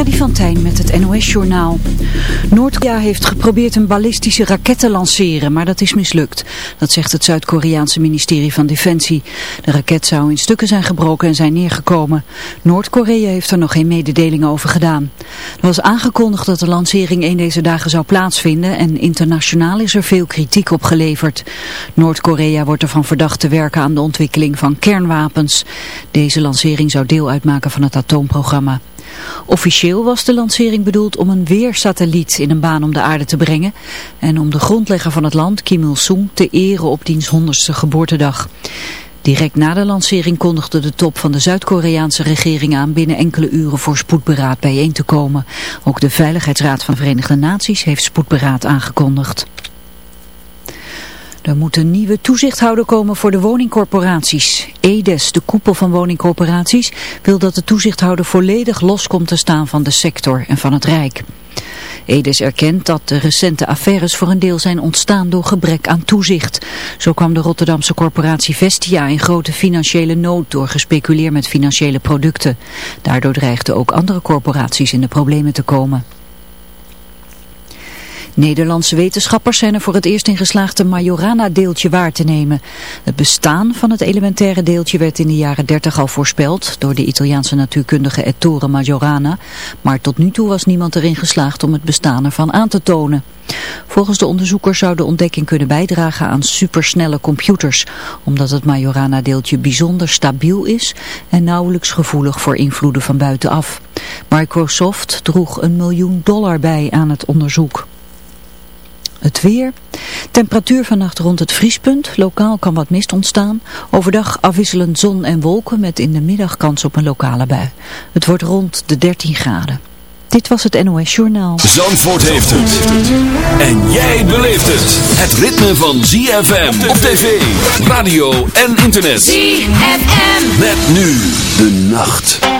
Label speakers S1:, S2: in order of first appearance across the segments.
S1: Freddy van Tijn met het NOS-journaal. Noord-Korea heeft geprobeerd een ballistische raket te lanceren, maar dat is mislukt. Dat zegt het Zuid-Koreaanse ministerie van Defensie. De raket zou in stukken zijn gebroken en zijn neergekomen. Noord-Korea heeft er nog geen mededeling over gedaan. Er was aangekondigd dat de lancering een deze dagen zou plaatsvinden en internationaal is er veel kritiek op geleverd. Noord-Korea wordt ervan verdacht te werken aan de ontwikkeling van kernwapens. Deze lancering zou deel uitmaken van het atoomprogramma. Officieel was de lancering bedoeld om een weersatelliet in een baan om de aarde te brengen en om de grondlegger van het land, Kim Il-sung, te eren op diens honderdste geboortedag. Direct na de lancering kondigde de top van de Zuid-Koreaanse regering aan binnen enkele uren voor spoedberaad bijeen te komen. Ook de Veiligheidsraad van de Verenigde Naties heeft spoedberaad aangekondigd. Er moet een nieuwe toezichthouder komen voor de woningcorporaties. EDES, de koepel van woningcorporaties, wil dat de toezichthouder volledig los komt te staan van de sector en van het Rijk. EDES erkent dat de recente affaires voor een deel zijn ontstaan door gebrek aan toezicht. Zo kwam de Rotterdamse corporatie Vestia in grote financiële nood door gespeculeerd met financiële producten. Daardoor dreigden ook andere corporaties in de problemen te komen. Nederlandse wetenschappers zijn er voor het eerst in geslaagd een Majorana-deeltje waar te nemen. Het bestaan van het elementaire deeltje werd in de jaren 30 al voorspeld door de Italiaanse natuurkundige Ettore Majorana, maar tot nu toe was niemand erin geslaagd om het bestaan ervan aan te tonen. Volgens de onderzoekers zou de ontdekking kunnen bijdragen aan supersnelle computers, omdat het Majorana-deeltje bijzonder stabiel is en nauwelijks gevoelig voor invloeden van buitenaf. Microsoft droeg een miljoen dollar bij aan het onderzoek. Het weer. Temperatuur vannacht rond het vriespunt. Lokaal kan wat mist ontstaan. Overdag afwisselend zon en wolken met in de middag kans op een lokale bui. Het wordt rond de 13 graden. Dit was het NOS Journaal.
S2: Zandvoort heeft het. En jij beleeft het. Het ritme van ZFM op tv, radio en internet.
S3: ZFM.
S2: Met nu de nacht.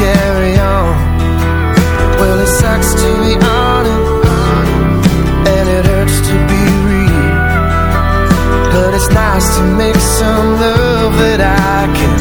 S3: carry on? Well, it sucks to be honest And it hurts to be real. But it's nice to make some love
S4: that I can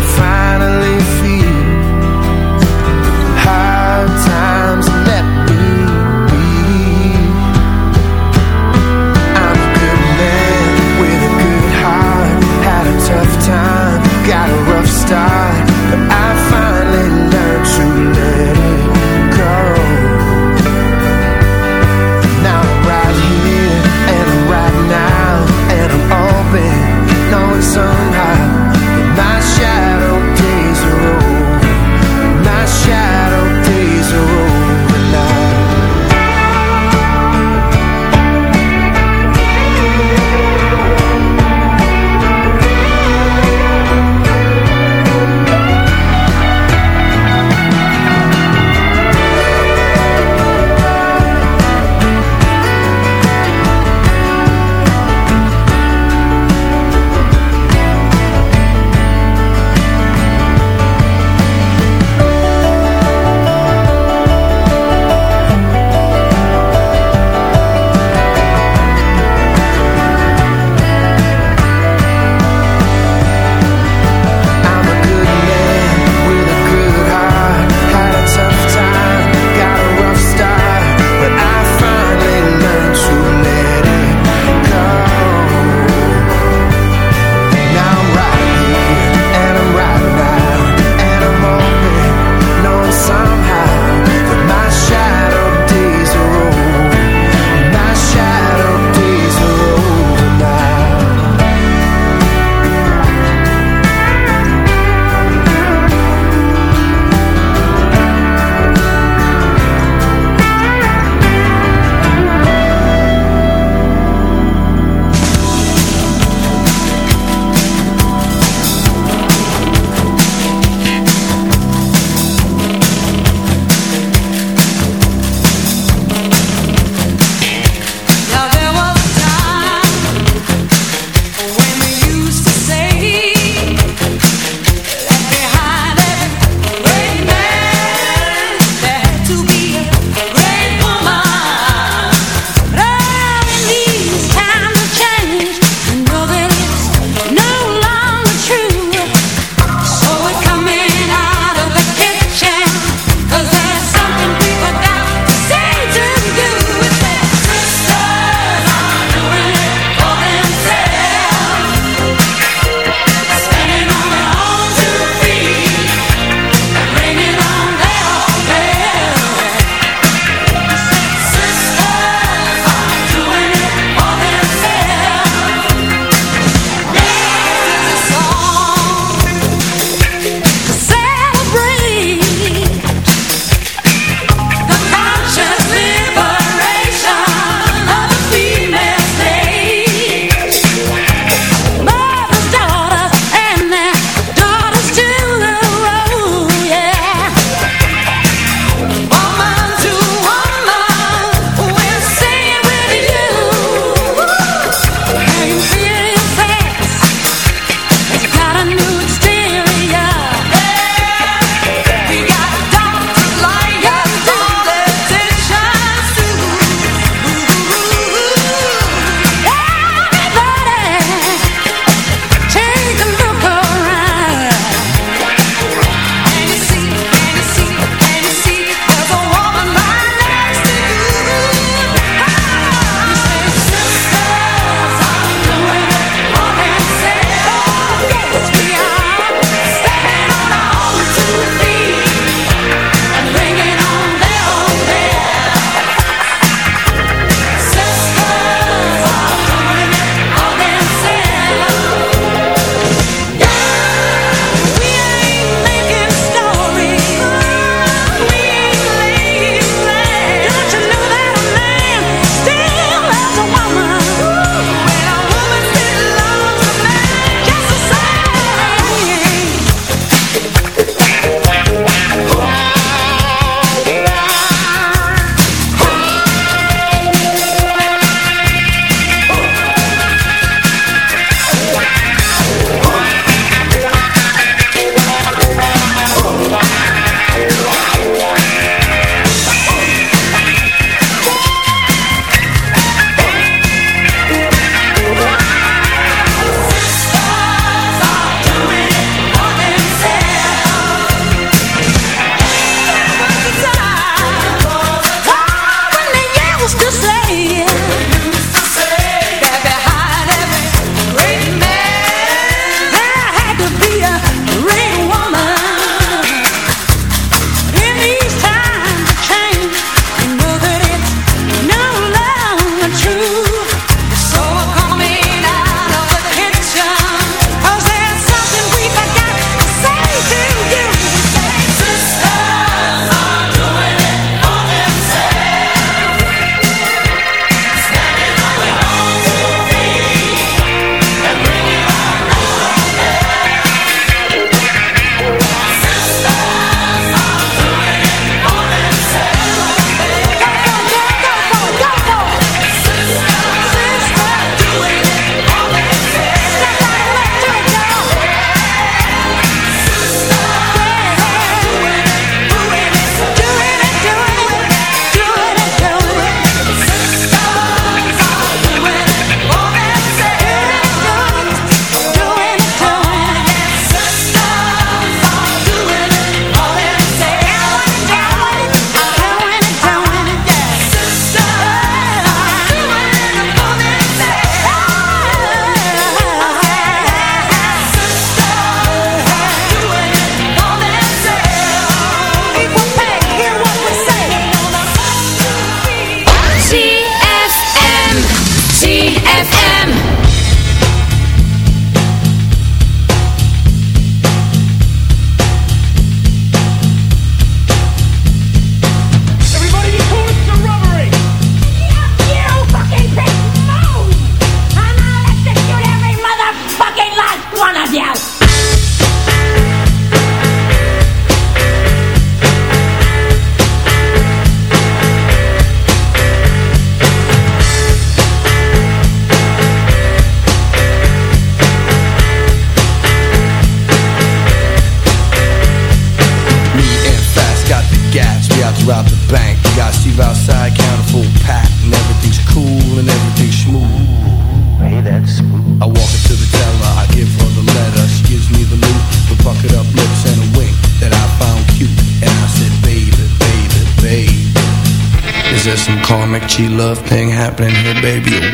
S4: baby,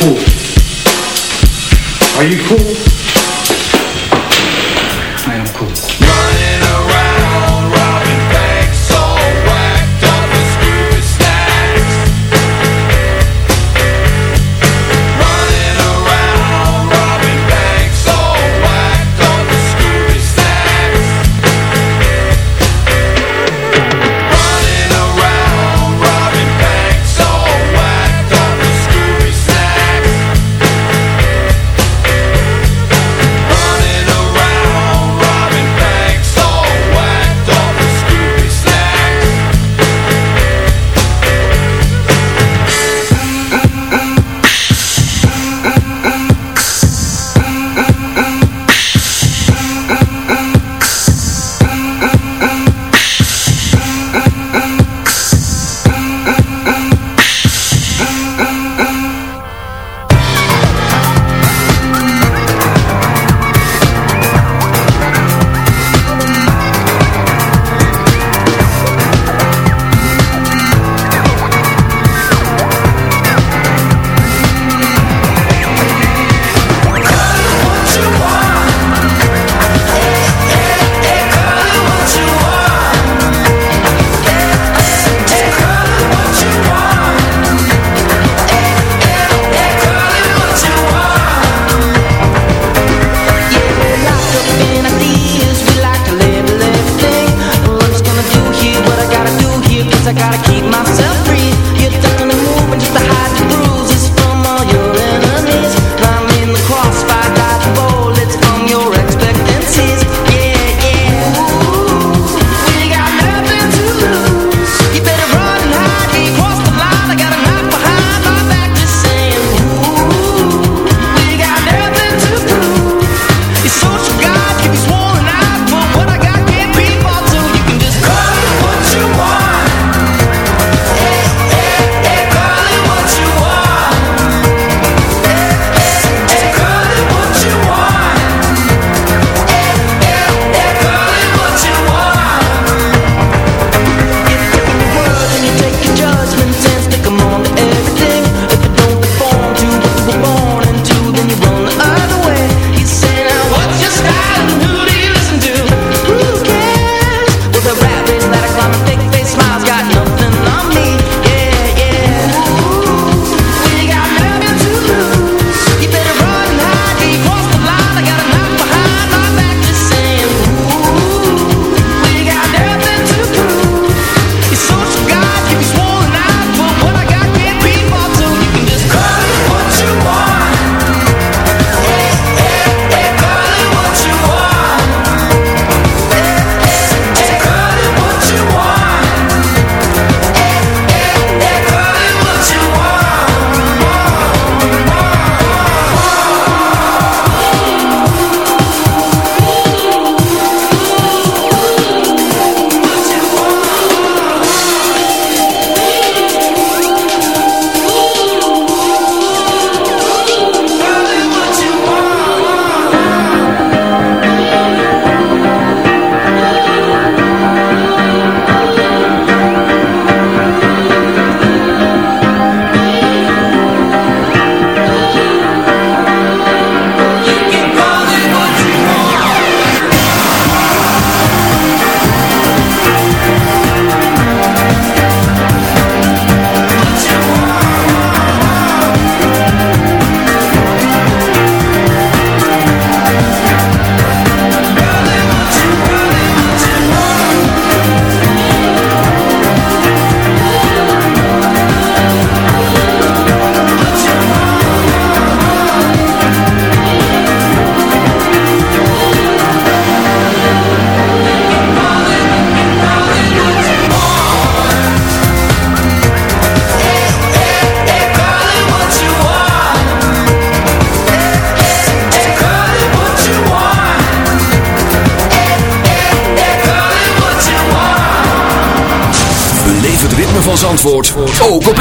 S4: cool.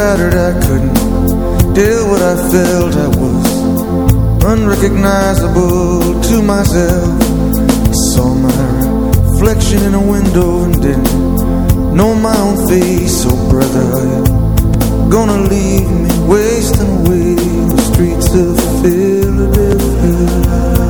S4: battered, I
S2: couldn't Did what I felt. I was Unrecognizable to myself. Saw
S5: my reflection in a window And didn't know my own face. Oh brother, gonna leave me Wasting away the streets of Philadelphia.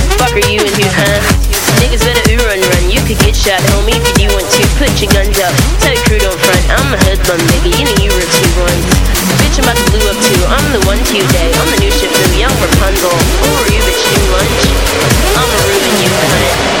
S6: Fuck are you into, huh? Niggas better ooh run run. You could get shot, homie, if you want to. Put your guns up. Tell your crew don't front. I'm a hoodlum, nigga. You know you were two ones. Bitch, I'm about to blue up too. I'm the one to day. I'm the new ship from young Rapunzel. Who are you, bitch? New lunch? I'ma ruin you, cunt.